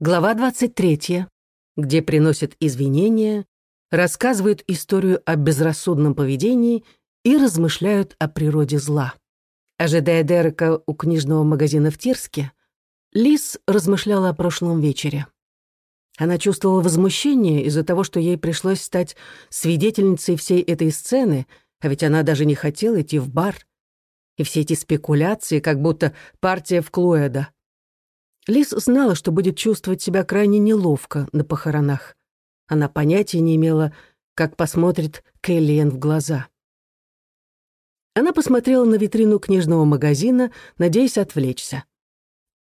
Глава 23, где приносят извинения, рассказывают историю о безрассудном поведении и размышляют о природе зла. Ожидая Дерека у книжного магазина в Тирске, Лис размышляла о прошлом вечере. Она чувствовала возмущение из-за того, что ей пришлось стать свидетельницей всей этой сцены, а ведь она даже не хотела идти в бар. И все эти спекуляции, как будто партия в Клоэда. Лиз знала, что будет чувствовать себя крайне неловко на похоронах. Она понятия не имела, как посмотрит Кэллиэн в глаза. Она посмотрела на витрину книжного магазина, надеясь отвлечься.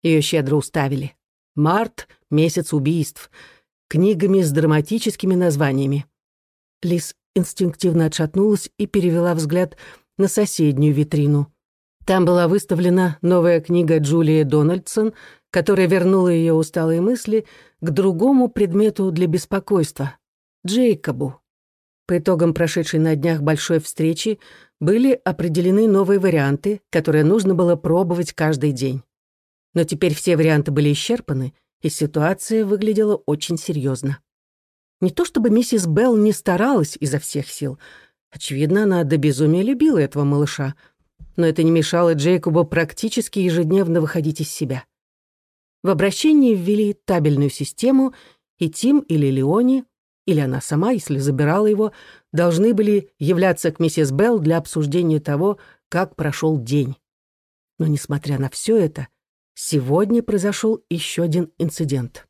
Ее щедро уставили. «Март — месяц убийств», книгами с драматическими названиями. Лиз инстинктивно отшатнулась и перевела взгляд на соседнюю витрину. Там была выставлена новая книга Джулии Дональдсон которая вернула ее усталые мысли к другому предмету для беспокойства — Джейкобу. По итогам прошедшей на днях большой встречи были определены новые варианты, которые нужно было пробовать каждый день. Но теперь все варианты были исчерпаны, и ситуация выглядела очень серьезно. Не то чтобы миссис Белл не старалась изо всех сил. Очевидно, она до безумия любила этого малыша, но это не мешало Джейкобу практически ежедневно выходить из себя. В обращении ввели табельную систему, и Тим или Леони, или она сама, если забирала его, должны были являться к миссис Белл для обсуждения того, как прошел день. Но, несмотря на все это, сегодня произошел еще один инцидент.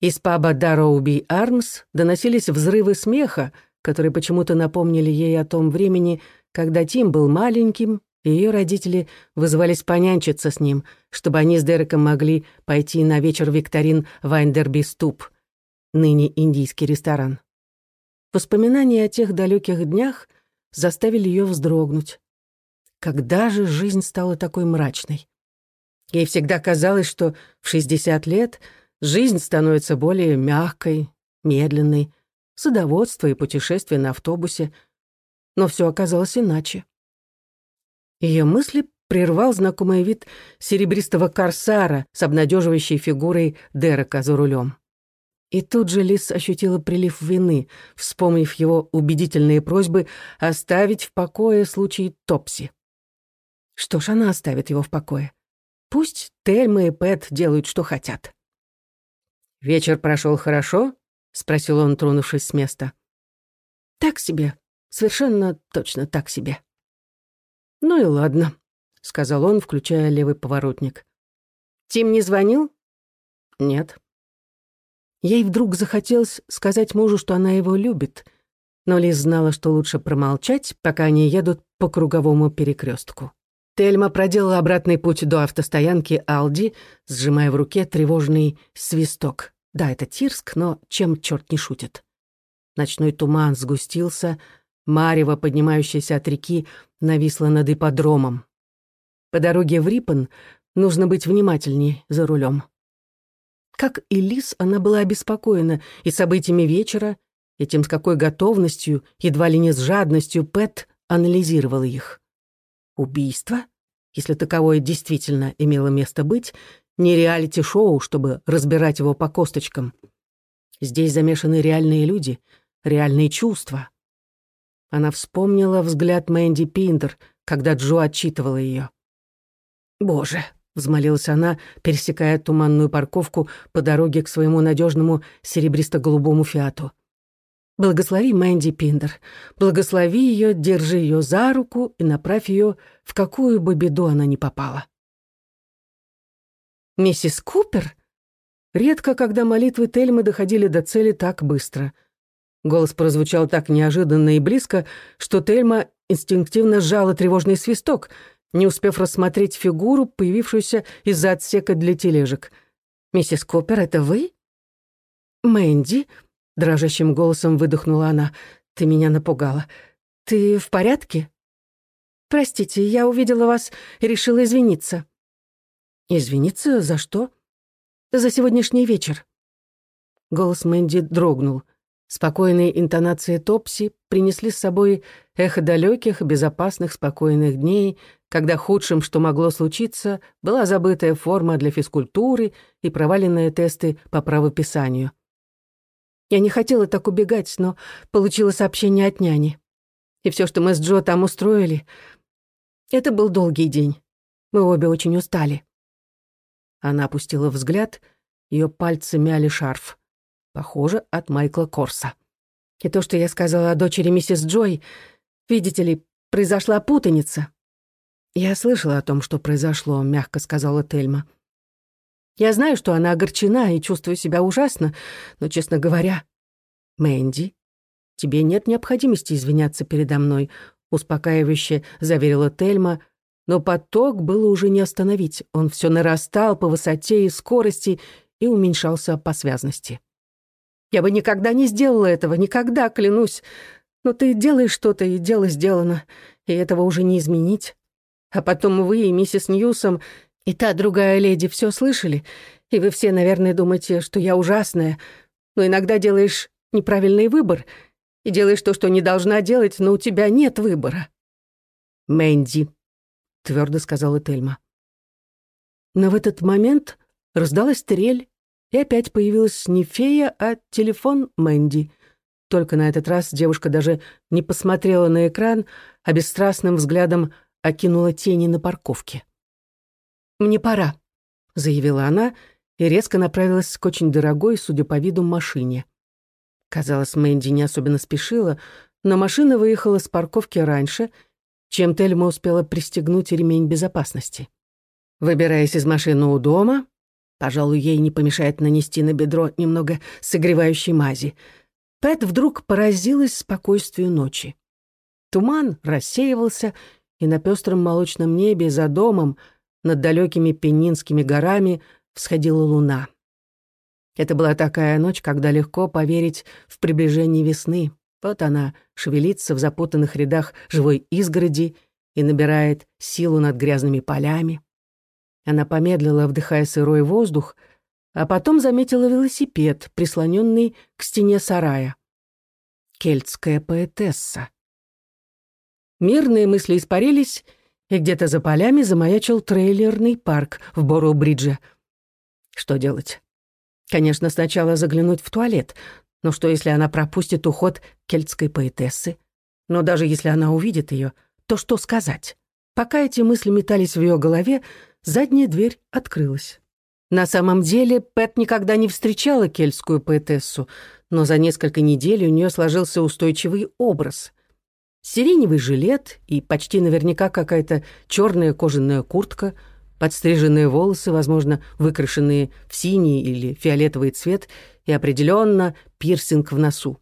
Из паба Дарроуби Армс доносились взрывы смеха, которые почему-то напомнили ей о том времени, когда Тим был маленьким ее родители вызвались понянчиться с ним, чтобы они с Дереком могли пойти на вечер викторин Вайндерби Ступ, ныне индийский ресторан. Воспоминания о тех далеких днях заставили ее вздрогнуть. Когда же жизнь стала такой мрачной? Ей всегда казалось, что в 60 лет жизнь становится более мягкой, медленной, садоводство и путешествие на автобусе. Но все оказалось иначе. Ее мысли прервал знакомый вид серебристого корсара с обнадеживающей фигурой Дерека за рулем. И тут же Лис ощутила прилив вины, вспомнив его убедительные просьбы оставить в покое случай Топси. Что ж, она оставит его в покое. Пусть Тельма и Пэт делают, что хотят. «Вечер прошел хорошо?» — спросил он, тронувшись с места. «Так себе. Совершенно точно так себе». «Ну и ладно», — сказал он, включая левый поворотник. «Тим не звонил?» «Нет». Ей вдруг захотелось сказать мужу, что она его любит, но Лиз знала, что лучше промолчать, пока они едут по круговому перекрестку. Тельма проделала обратный путь до автостоянки Алди, сжимая в руке тревожный свисток. Да, это Тирск, но чем черт не шутит. Ночной туман сгустился, Марево, поднимающееся от реки, нависло над ипподромом. По дороге в Риппен нужно быть внимательнее за рулем. Как и Лис, она была обеспокоена и событиями вечера, и тем, с какой готовностью, едва ли не с жадностью, Пэт анализировал их. Убийство? Если таковое действительно имело место быть, не реалити-шоу, чтобы разбирать его по косточкам. Здесь замешаны реальные люди, реальные чувства. Она вспомнила взгляд Мэнди Пиндер, когда Джо отчитывала ее. «Боже!» — взмолилась она, пересекая туманную парковку по дороге к своему надежному серебристо-голубому фиату. «Благослови Мэнди Пиндер, благослови ее, держи ее за руку и направь ее, в какую бы беду она ни попала». «Миссис Купер?» Редко, когда молитвы Тельмы доходили до цели так быстро — Голос прозвучал так неожиданно и близко, что Тельма инстинктивно сжала тревожный свисток, не успев рассмотреть фигуру, появившуюся из-за отсека для тележек. «Миссис Коппер, это вы?» «Мэнди», — дрожащим голосом выдохнула она, — «ты меня напугала. Ты в порядке?» «Простите, я увидела вас и решила извиниться». «Извиниться за что?» «За сегодняшний вечер». Голос Мэнди дрогнул — Спокойные интонации Топси принесли с собой эхо далеких, безопасных, спокойных дней, когда худшим, что могло случиться, была забытая форма для физкультуры и проваленные тесты по правописанию. Я не хотела так убегать, но получила сообщение от няни. И все, что мы с Джо там устроили, это был долгий день. Мы обе очень устали. Она опустила взгляд, ее пальцы мяли шарф. Похоже, от Майкла Корса. И то, что я сказала о дочери миссис Джой, видите ли, произошла путаница. «Я слышала о том, что произошло», — мягко сказала Тельма. «Я знаю, что она огорчена и чувствую себя ужасно, но, честно говоря...» «Мэнди, тебе нет необходимости извиняться передо мной», — успокаивающе заверила Тельма, но поток было уже не остановить. Он все нарастал по высоте и скорости и уменьшался по связности. «Я бы никогда не сделала этого, никогда, клянусь. Но ты делаешь что-то, и дело сделано, и этого уже не изменить. А потом вы и миссис Ньюсом, и та другая леди все слышали, и вы все, наверное, думаете, что я ужасная, но иногда делаешь неправильный выбор и делаешь то, что не должна делать, но у тебя нет выбора». «Мэнди», — твердо сказала Тельма. Но в этот момент раздалась трель, и опять появилась не фея, а телефон Мэнди. Только на этот раз девушка даже не посмотрела на экран, а бесстрастным взглядом окинула тени на парковке. «Мне пора», — заявила она и резко направилась к очень дорогой, судя по виду, машине. Казалось, Мэнди не особенно спешила, но машина выехала с парковки раньше, чем Тельма успела пристегнуть ремень безопасности. Выбираясь из машины у дома, пожалуй, ей не помешает нанести на бедро немного согревающей мази, Пэт вдруг поразилась спокойствию ночи. Туман рассеивался, и на пестром молочном небе за домом, над далекими Пенинскими горами, всходила луна. Это была такая ночь, когда легко поверить в приближение весны. Вот она шевелится в запутанных рядах живой изгороди и набирает силу над грязными полями. Она помедлила, вдыхая сырой воздух, а потом заметила велосипед, прислоненный к стене сарая. Кельтская поэтесса. Мирные мысли испарились, и где-то за полями замаячил трейлерный парк в Боро-Бридже. Что делать? Конечно, сначала заглянуть в туалет, но что, если она пропустит уход кельтской поэтессы? Но даже если она увидит ее, то что сказать? Пока эти мысли метались в ее голове, задняя дверь открылась. На самом деле Пэт никогда не встречала кельтскую поэтессу, но за несколько недель у нее сложился устойчивый образ сиреневый жилет и почти наверняка какая-то черная кожаная куртка, подстриженные волосы, возможно, выкрашенные в синий или фиолетовый цвет, и определенно пирсинг в носу.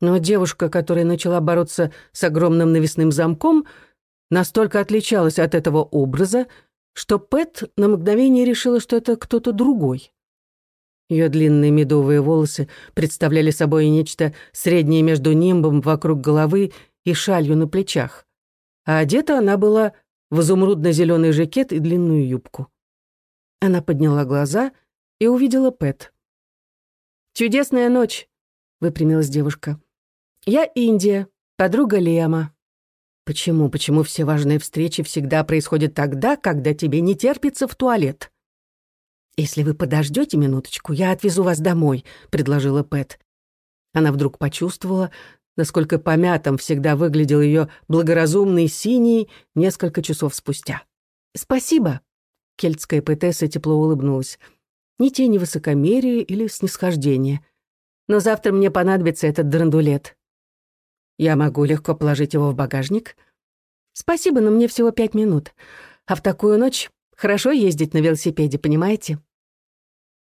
Но девушка, которая начала бороться с огромным навесным замком, настолько отличалась от этого образа, что Пэт на мгновение решила, что это кто-то другой. Ее длинные медовые волосы представляли собой нечто среднее между нимбом вокруг головы и шалью на плечах, а одета она была в изумрудно-зеленый жакет и длинную юбку. Она подняла глаза и увидела Пэт. «Чудесная ночь», — выпрямилась девушка. «Я Индия, подруга Лема». «Почему, почему все важные встречи всегда происходят тогда, когда тебе не терпится в туалет?» «Если вы подождете минуточку, я отвезу вас домой», — предложила Пэт. Она вдруг почувствовала, насколько помятым всегда выглядел ее благоразумный синий несколько часов спустя. «Спасибо», — кельтская поэтесса тепло улыбнулась. «Ни тени высокомерия или снисхождения. Но завтра мне понадобится этот драндулет. Я могу легко положить его в багажник. Спасибо, но мне всего пять минут. А в такую ночь хорошо ездить на велосипеде, понимаете?»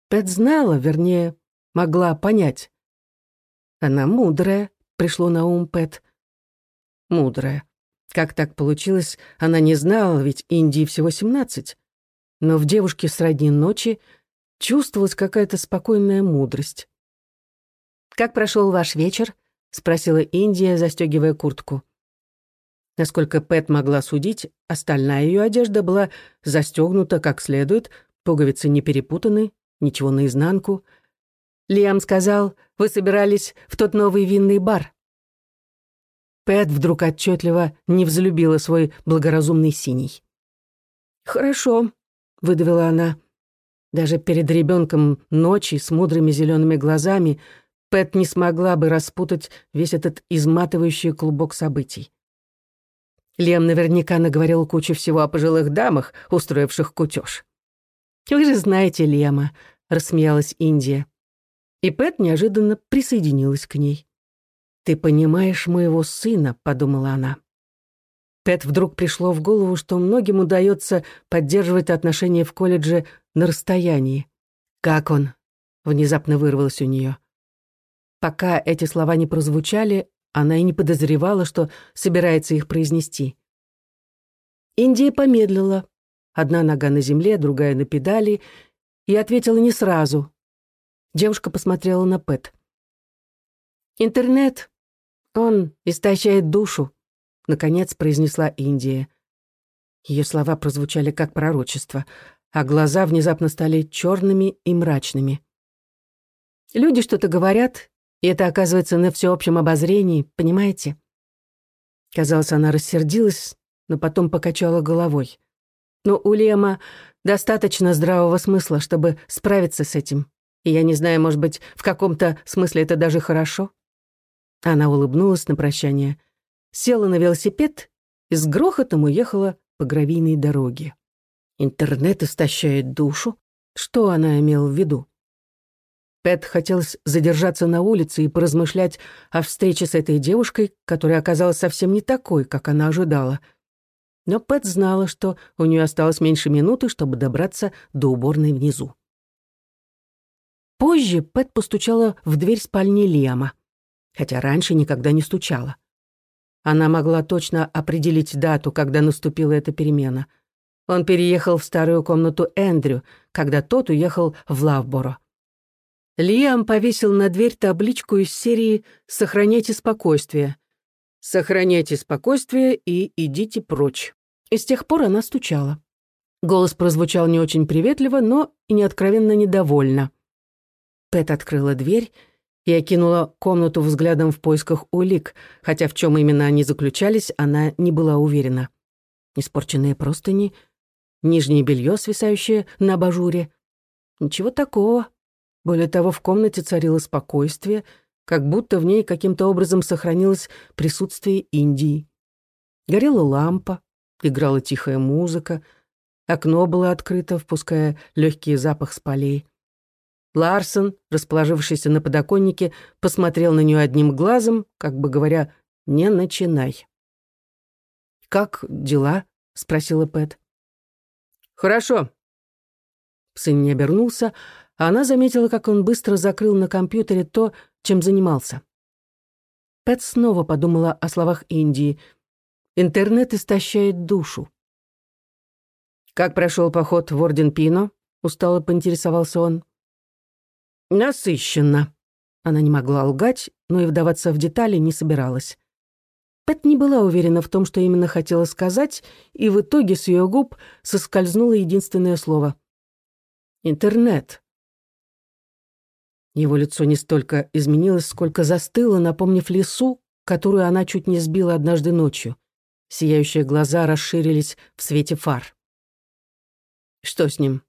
Пэт знала, вернее, могла понять. Она мудрая, пришло на ум Пэт. Мудрая. Как так получилось, она не знала, ведь Индии всего семнадцать. Но в девушке сродни ночи чувствовалась какая-то спокойная мудрость. «Как прошел ваш вечер?» — спросила Индия, застегивая куртку. Насколько Пэт могла судить, остальная ее одежда была застегнута как следует, пуговицы не перепутаны, ничего наизнанку — Лиам сказал, вы собирались в тот новый винный бар». Пэт вдруг отчетливо не взлюбила свой благоразумный синий. «Хорошо», — выдавила она. Даже перед ребенком ночи с мудрыми зелеными глазами Пэт не смогла бы распутать весь этот изматывающий клубок событий. Лем наверняка наговорил кучу всего о пожилых дамах, устроивших кутеж. «Вы же знаете Лема», — рассмеялась Индия. И Пэт неожиданно присоединилась к ней. «Ты понимаешь моего сына», — подумала она. Пэт вдруг пришло в голову, что многим удается поддерживать отношения в колледже на расстоянии. «Как он?» — внезапно вырвалось у нее. Пока эти слова не прозвучали, она и не подозревала, что собирается их произнести. Индия помедлила. Одна нога на земле, другая на педали, и ответила не сразу. Девушка посмотрела на Пэт. «Интернет, он истощает душу», — наконец произнесла Индия. Ее слова прозвучали как пророчество, а глаза внезапно стали черными и мрачными. «Люди что-то говорят, и это оказывается на всеобщем обозрении, понимаете?» Казалось, она рассердилась, но потом покачала головой. «Но у Лема достаточно здравого смысла, чтобы справиться с этим. И я не знаю, может быть, в каком-то смысле это даже хорошо?» Она улыбнулась на прощание, села на велосипед и с грохотом уехала по гравийной дороге. Интернет истощает душу. Что она имела в виду? Пэт хотелось задержаться на улице и поразмышлять о встрече с этой девушкой, которая оказалась совсем не такой, как она ожидала. Но Пэт знала, что у нее осталось меньше минуты, чтобы добраться до уборной внизу. Позже Пэт постучала в дверь спальни Лиама хотя раньше никогда не стучала. Она могла точно определить дату, когда наступила эта перемена. Он переехал в старую комнату Эндрю, когда тот уехал в Лавборо. Лиам повесил на дверь табличку из серии «Сохраняйте спокойствие». «Сохраняйте спокойствие и идите прочь». И с тех пор она стучала. Голос прозвучал не очень приветливо, но и не откровенно недовольно. Пэт открыла дверь и окинула комнату взглядом в поисках улик, хотя в чем именно они заключались, она не была уверена. Испорченные простыни, нижнее белье, свисающее на абажуре. Ничего такого. Более того, в комнате царило спокойствие, как будто в ней каким-то образом сохранилось присутствие Индии. Горела лампа, играла тихая музыка, окно было открыто, впуская легкий запах с полей. Ларсон, расположившийся на подоконнике, посмотрел на нее одним глазом, как бы говоря, «Не начинай». «Как дела?» — спросила Пэт. «Хорошо». Сын не обернулся, а она заметила, как он быстро закрыл на компьютере то, чем занимался. Пэт снова подумала о словах Индии. «Интернет истощает душу». «Как прошел поход в Орден Пино?» — устало поинтересовался он. Насыщенно. Она не могла лгать, но и вдаваться в детали не собиралась. Пэт не была уверена в том, что именно хотела сказать, и в итоге с ее губ соскользнуло единственное слово. «Интернет». Его лицо не столько изменилось, сколько застыло, напомнив лесу, которую она чуть не сбила однажды ночью. Сияющие глаза расширились в свете фар. «Что с ним?»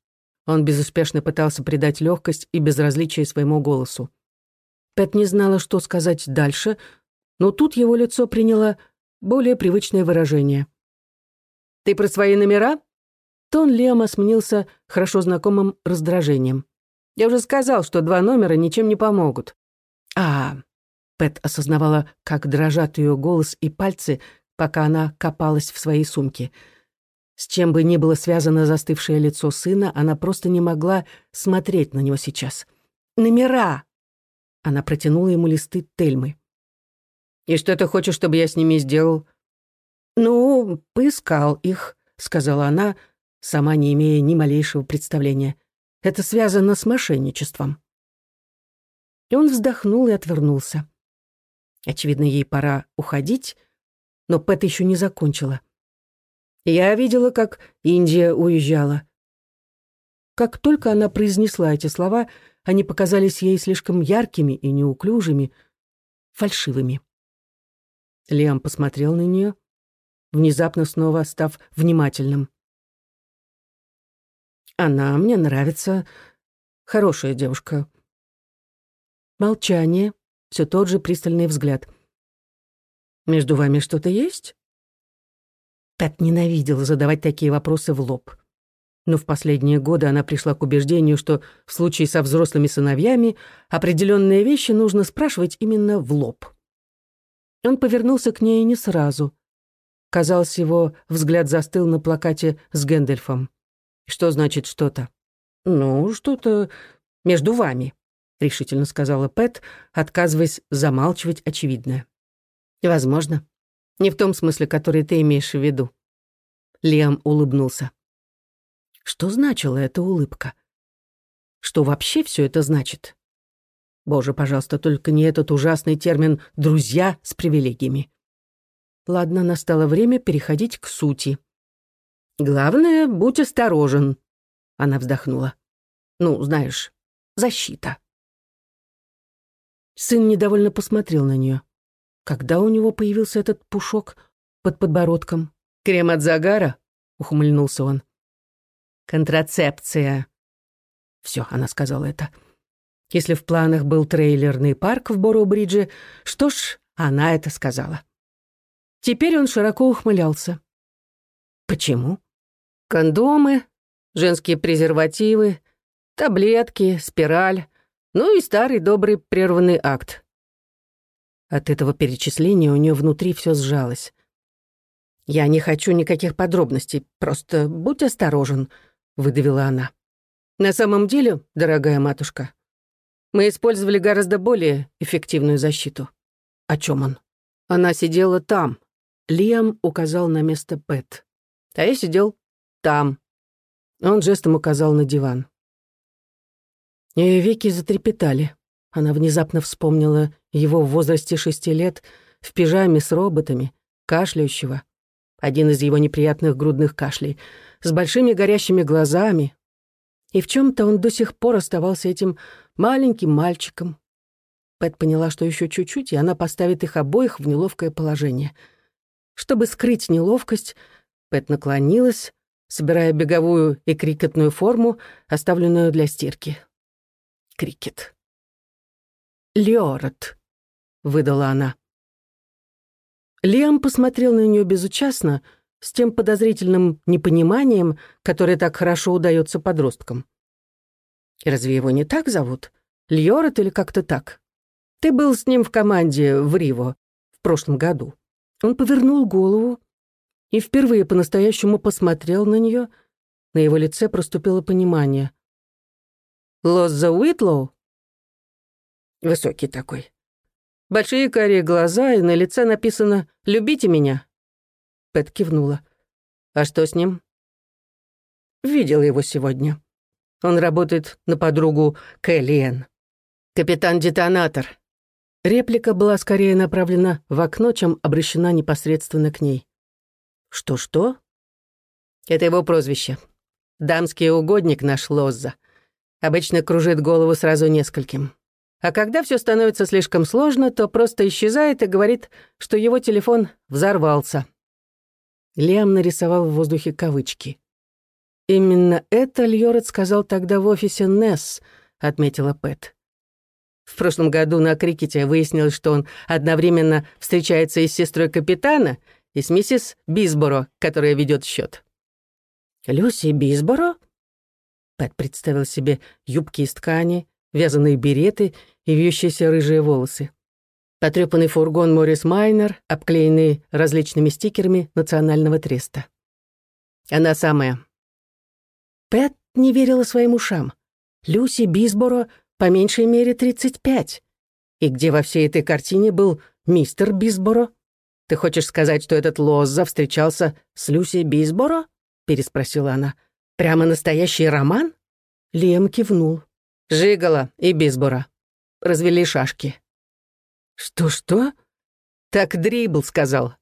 Он безуспешно пытался придать легкость и безразличие своему голосу. Пэт не знала, что сказать дальше, но тут его лицо приняло более привычное выражение. «Ты про свои номера?» Тон Лема сменился хорошо знакомым раздражением. «Я уже сказал, что два номера ничем не помогут». «А...» Пэт осознавала, как дрожат ее голос и пальцы, пока она копалась в своей сумке — с чем бы ни было связано застывшее лицо сына, она просто не могла смотреть на него сейчас. «Номера!» Она протянула ему листы Тельмы. «И что ты хочешь, чтобы я с ними сделал?» «Ну, поискал их», — сказала она, сама не имея ни малейшего представления. «Это связано с мошенничеством». И он вздохнул и отвернулся. Очевидно, ей пора уходить, но Пэт еще не закончила. Я видела, как Индия уезжала. Как только она произнесла эти слова, они показались ей слишком яркими и неуклюжими, фальшивыми. Лиам посмотрел на нее, внезапно снова став внимательным. «Она мне нравится. Хорошая девушка». Молчание, все тот же пристальный взгляд. «Между вами что-то есть?» Пэт ненавидела задавать такие вопросы в лоб. Но в последние годы она пришла к убеждению, что в случае со взрослыми сыновьями определенные вещи нужно спрашивать именно в лоб. Он повернулся к ней не сразу. Казалось, его взгляд застыл на плакате с Гэндальфом. «Что значит что-то?» «Ну, что-то между вами», — решительно сказала Пэт, отказываясь замалчивать очевидное. «Возможно. Не в том смысле, который ты имеешь в виду». Лиам улыбнулся. Что значила эта улыбка? Что вообще все это значит? Боже, пожалуйста, только не этот ужасный термин «друзья с привилегиями». Ладно, настало время переходить к сути. «Главное, будь осторожен», — она вздохнула. «Ну, знаешь, защита». Сын недовольно посмотрел на нее. Когда у него появился этот пушок под подбородком? «Крем от загара?» — ухмыльнулся он. «Контрацепция». Все, она сказала это. Если в планах был трейлерный парк в Боро-Бридже, что ж, она это сказала. Теперь он широко ухмылялся. Почему? Кондомы, женские презервативы, таблетки, спираль, ну и старый добрый прерванный акт. От этого перечисления у нее внутри все сжалось. «Я не хочу никаких подробностей, просто будь осторожен», — выдавила она. «На самом деле, дорогая матушка, мы использовали гораздо более эффективную защиту». «О чем он?» «Она сидела там», — Лиам указал на место Пэт. «А я сидел там». Он жестом указал на диван. Ее веки затрепетали. Она внезапно вспомнила его в возрасте шести лет, в пижаме с роботами, кашляющего. Один из его неприятных грудных кашлей, с большими горящими глазами. И в чем то он до сих пор оставался этим маленьким мальчиком. Пэт поняла, что еще чуть-чуть, и она поставит их обоих в неловкое положение. Чтобы скрыть неловкость, Пэт наклонилась, собирая беговую и крикетную форму, оставленную для стирки. Крикет. «Леорот», — выдала она. Лиам посмотрел на нее безучастно, с тем подозрительным непониманием, которое так хорошо удается подросткам. «Разве его не так зовут? Льорет или как-то так? Ты был с ним в команде в Риво в прошлом году». Он повернул голову и впервые по-настоящему посмотрел на нее. На его лице проступило понимание. «Лозза Уитлоу?» Высокий такой. Большие карие глаза, и на лице написано «Любите меня». Пэт кивнула. «А что с ним?» «Видела его сегодня. Он работает на подругу Кэллиэн. Капитан-детонатор». Реплика была скорее направлена в окно, чем обращена непосредственно к ней. «Что-что?» «Это его прозвище. Дамский угодник наш Лозза. Обычно кружит голову сразу нескольким. А когда все становится слишком сложно, то просто исчезает и говорит, что его телефон взорвался. Лиам нарисовал в воздухе кавычки. «Именно это Льорет сказал тогда в офисе Несс», — отметила Пэт. В прошлом году на крикете выяснилось, что он одновременно встречается и с сестрой капитана, и с миссис Бисборо, которая ведет счет. «Люси Бисборо?» Пэт представил себе юбки из ткани, вязаные береты и вьющиеся рыжие волосы. Потрёпанный фургон Моррис Майнер, обклеенный различными стикерами Национального треста. Она самая. Пэт не верила своим ушам. Люси Бисборо по меньшей мере 35. И где во всей этой картине был мистер Бисборо? Ты хочешь сказать, что этот Лозза встречался с Люси Бисборо? переспросила она. Прямо настоящий роман? Лем кивнул. Жигала и Бисбора. Развели шашки. Что-что? Так Дрибл сказал.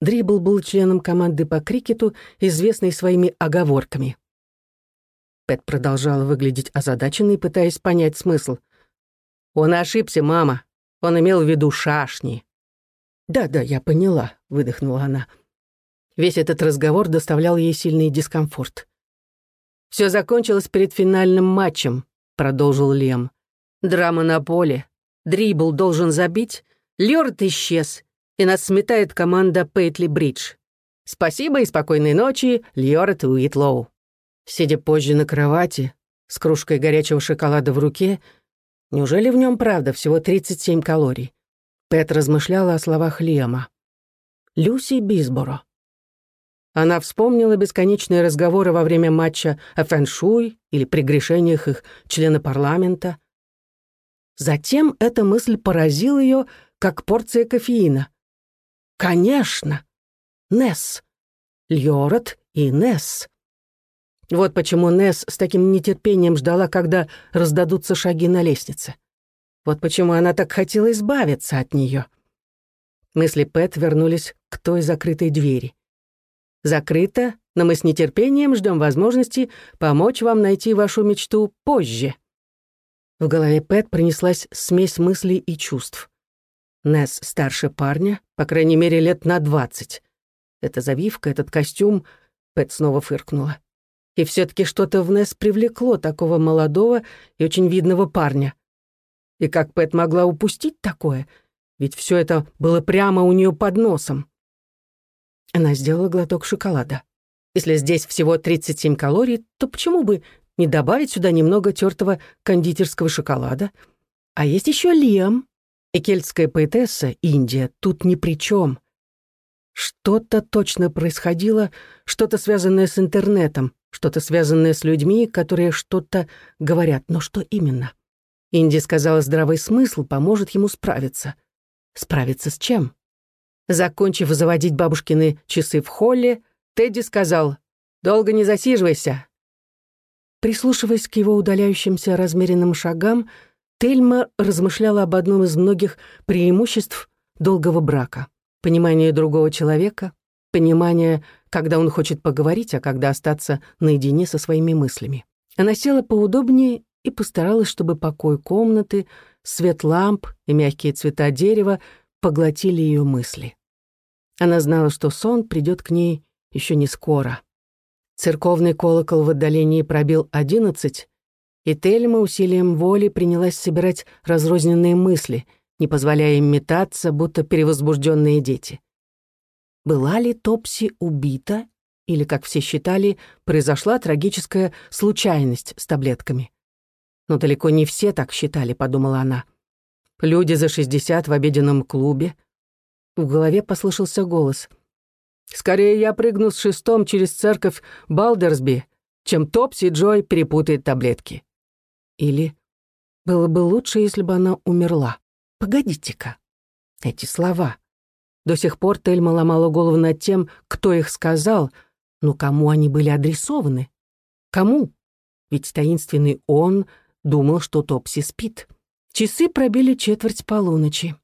Дрибл был членом команды по крикету, известной своими оговорками. Пэт продолжала выглядеть озадаченной, пытаясь понять смысл. «Он ошибся, мама. Он имел в виду шашни». «Да-да, я поняла», — выдохнула она. Весь этот разговор доставлял ей сильный дискомфорт. «Все закончилось перед финальным матчем», — продолжил Лем. «Драма на поле. Дрибл должен забить. Лёрд исчез, и нас сметает команда Пейтли Бридж. Спасибо и спокойной ночи, Льорд Уитлоу». Сидя позже на кровати, с кружкой горячего шоколада в руке, неужели в нем правда всего 37 калорий? Пэт размышляла о словах Лиама. Люси Бисборо. Она вспомнила бесконечные разговоры во время матча о фэншуй или прегрешениях их члена парламента. Затем эта мысль поразила ее, как порция кофеина. Конечно! Несс. Льорот и Несс. Вот почему Несс с таким нетерпением ждала, когда раздадутся шаги на лестнице. Вот почему она так хотела избавиться от нее. Мысли Пэт вернулись к той закрытой двери. Закрыто, но мы с нетерпением ждем возможности помочь вам найти вашу мечту позже. В голове Пэт принеслась смесь мыслей и чувств. Несс старше парня, по крайней мере, лет на двадцать. Эта завивка, этот костюм, Пэт снова фыркнула. И все таки что-то в Несс привлекло такого молодого и очень видного парня. И как Пэт могла упустить такое? Ведь все это было прямо у нее под носом. Она сделала глоток шоколада. Если здесь всего 37 калорий, то почему бы не добавить сюда немного тертого кондитерского шоколада? А есть еще Лиам. И кельтская поэтесса, Индия, тут ни при чем. Что-то точно происходило, что-то связанное с интернетом, что-то связанное с людьми, которые что-то говорят. Но что именно? Инди сказала, здравый смысл поможет ему справиться. Справиться с чем? Закончив заводить бабушкины часы в холле, Тедди сказал «Долго не засиживайся». Прислушиваясь к его удаляющимся размеренным шагам, Тельма размышляла об одном из многих преимуществ долгого брака. Понимание другого человека, понимание, когда он хочет поговорить, а когда остаться наедине со своими мыслями. Она села поудобнее и постаралась, чтобы покой комнаты, свет ламп и мягкие цвета дерева поглотили ее мысли. Она знала, что сон придет к ней еще не скоро. Церковный колокол в отдалении пробил одиннадцать, и Тельма усилием воли принялась собирать разрозненные мысли, не позволяя им метаться, будто перевозбужденные дети. Была ли Топси убита, или, как все считали, произошла трагическая случайность с таблетками? Но далеко не все так считали, подумала она. Люди за шестьдесят в обеденном клубе. В голове послышался голос. «Скорее я прыгну с шестом через церковь Балдерсби, чем Топси Джой перепутает таблетки». Или «Было бы лучше, если бы она умерла». Погодите-ка. Эти слова. До сих пор Тельма ломала голову над тем, кто их сказал, но кому они были адресованы? Кому? Ведь таинственный он думал, что Топси спит. Часы пробили четверть полуночи.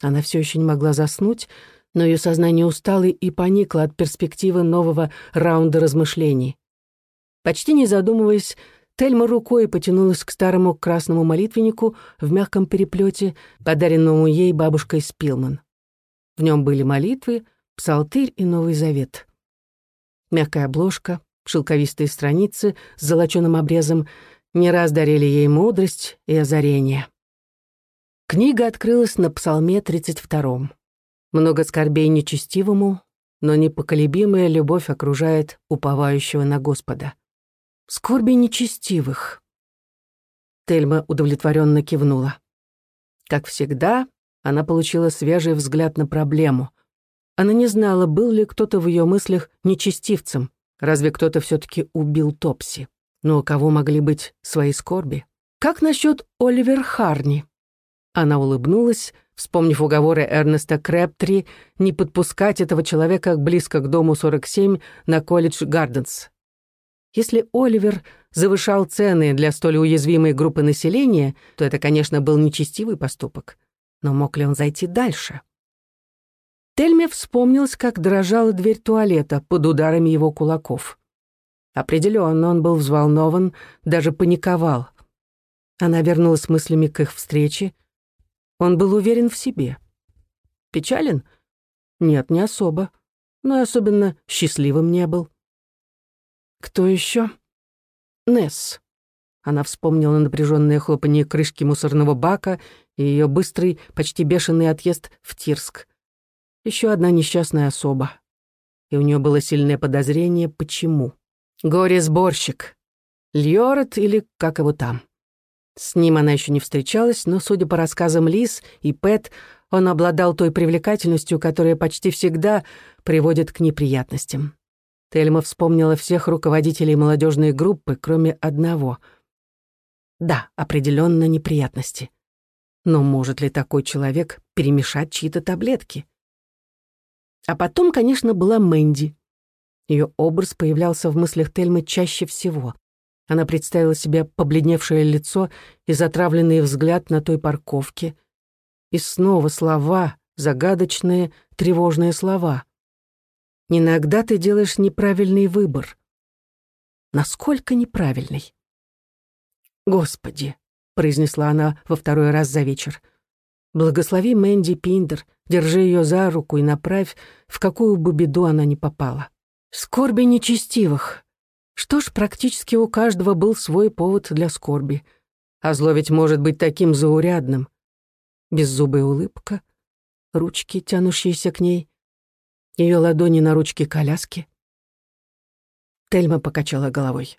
Она все еще не могла заснуть, но ее сознание устало и поникло от перспективы нового раунда размышлений. Почти не задумываясь, Тельма рукой потянулась к старому красному молитвеннику в мягком переплете, подаренному ей бабушкой Спилман. В нем были молитвы, псалтырь и Новый Завет. Мягкая обложка, шелковистые страницы с золоченым обрезом не раз дарили ей мудрость и озарение. Книга открылась на псалме 32. Много скорбей нечестивому, но непоколебимая любовь окружает уповающего на Господа. Скорби нечестивых. Тельма удовлетворенно кивнула. Как всегда, она получила свежий взгляд на проблему. Она не знала, был ли кто-то в ее мыслях нечестивцем. Разве кто-то все-таки убил Топси? Но кого могли быть свои скорби? Как насчет Оливер Харни? Она улыбнулась, вспомнив уговоры Эрнеста Крэптри не подпускать этого человека близко к дому 47 на колледж Гарденс. Если Оливер завышал цены для столь уязвимой группы населения, то это, конечно, был нечестивый поступок. Но мог ли он зайти дальше? Тельме вспомнилось, как дрожала дверь туалета под ударами его кулаков. Определенно он был взволнован, даже паниковал. Она вернулась мыслями к их встрече. Он был уверен в себе. Печален? Нет, не особо. Но и особенно счастливым не был. Кто еще? Несс. Она вспомнила напряженное хлопанье крышки мусорного бака и ее быстрый, почти бешеный отъезд в Тирск. Еще одна несчастная особа. И у нее было сильное подозрение, почему. Горе-сборщик. Льорет или как его там. С ним она еще не встречалась, но, судя по рассказам Лиз и Пэт, он обладал той привлекательностью, которая почти всегда приводит к неприятностям. Тельма вспомнила всех руководителей молодежной группы, кроме одного. Да, определенно неприятности. Но может ли такой человек перемешать чьи-то таблетки? А потом, конечно, была Мэнди. Ее образ появлялся в мыслях Тельмы чаще всего. Она представила себе побледневшее лицо и затравленный взгляд на той парковке. И снова слова, загадочные, тревожные слова. «Иногда ты делаешь неправильный выбор». Насколько неправильный? «Господи», — произнесла она во второй раз за вечер, «благослови Мэнди Пиндер, держи ее за руку и направь, в какую бы беду она ни попала». Скорби нечестивых. Что ж, практически у каждого был свой повод для скорби. А зло ведь может быть таким заурядным. Беззубая улыбка, ручки, тянущиеся к ней, ее ладони на ручке коляски. Тельма покачала головой.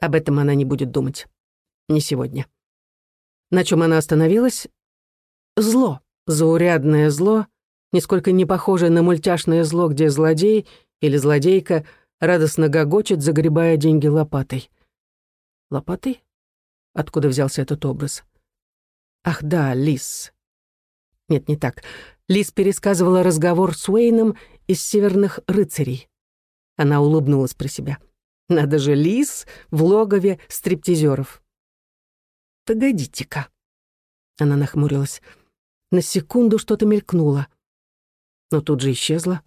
Об этом она не будет думать. Не сегодня. На чем она остановилась? Зло, заурядное зло, нисколько не похожее на мультяшное зло, где злодей или злодейка — радостно гогочет, загребая деньги лопатой. Лопатой? Откуда взялся этот образ? Ах да, Лис. Нет, не так. Лис пересказывала разговор с Уэйном из «Северных рыцарей». Она улыбнулась про себя. Надо же, Лис в логове стриптизеров. «Погодите-ка». Она нахмурилась. На секунду что-то мелькнуло. Но тут же исчезло.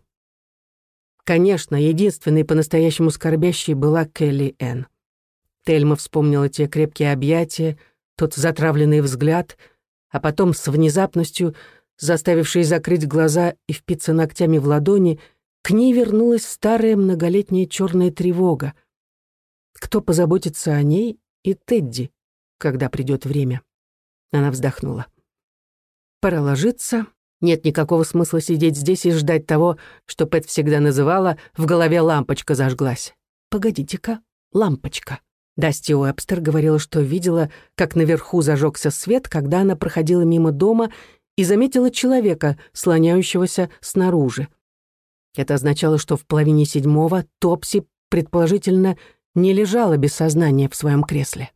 Конечно, единственной по-настоящему скорбящей была Келли Энн. Тельма вспомнила те крепкие объятия, тот затравленный взгляд, а потом с внезапностью, заставившей закрыть глаза и впиться ногтями в ладони, к ней вернулась старая многолетняя черная тревога. Кто позаботится о ней и Тедди, когда придет время? Она вздохнула. Пора ложиться, нет никакого смысла сидеть здесь и ждать того, что Пэт всегда называла «в голове лампочка зажглась». Погодите-ка, лампочка. Дасти Уэбстер говорила, что видела, как наверху зажегся свет, когда она проходила мимо дома и заметила человека, слоняющегося снаружи. Это означало, что в половине седьмого Топси, предположительно, не лежала без сознания в своем кресле.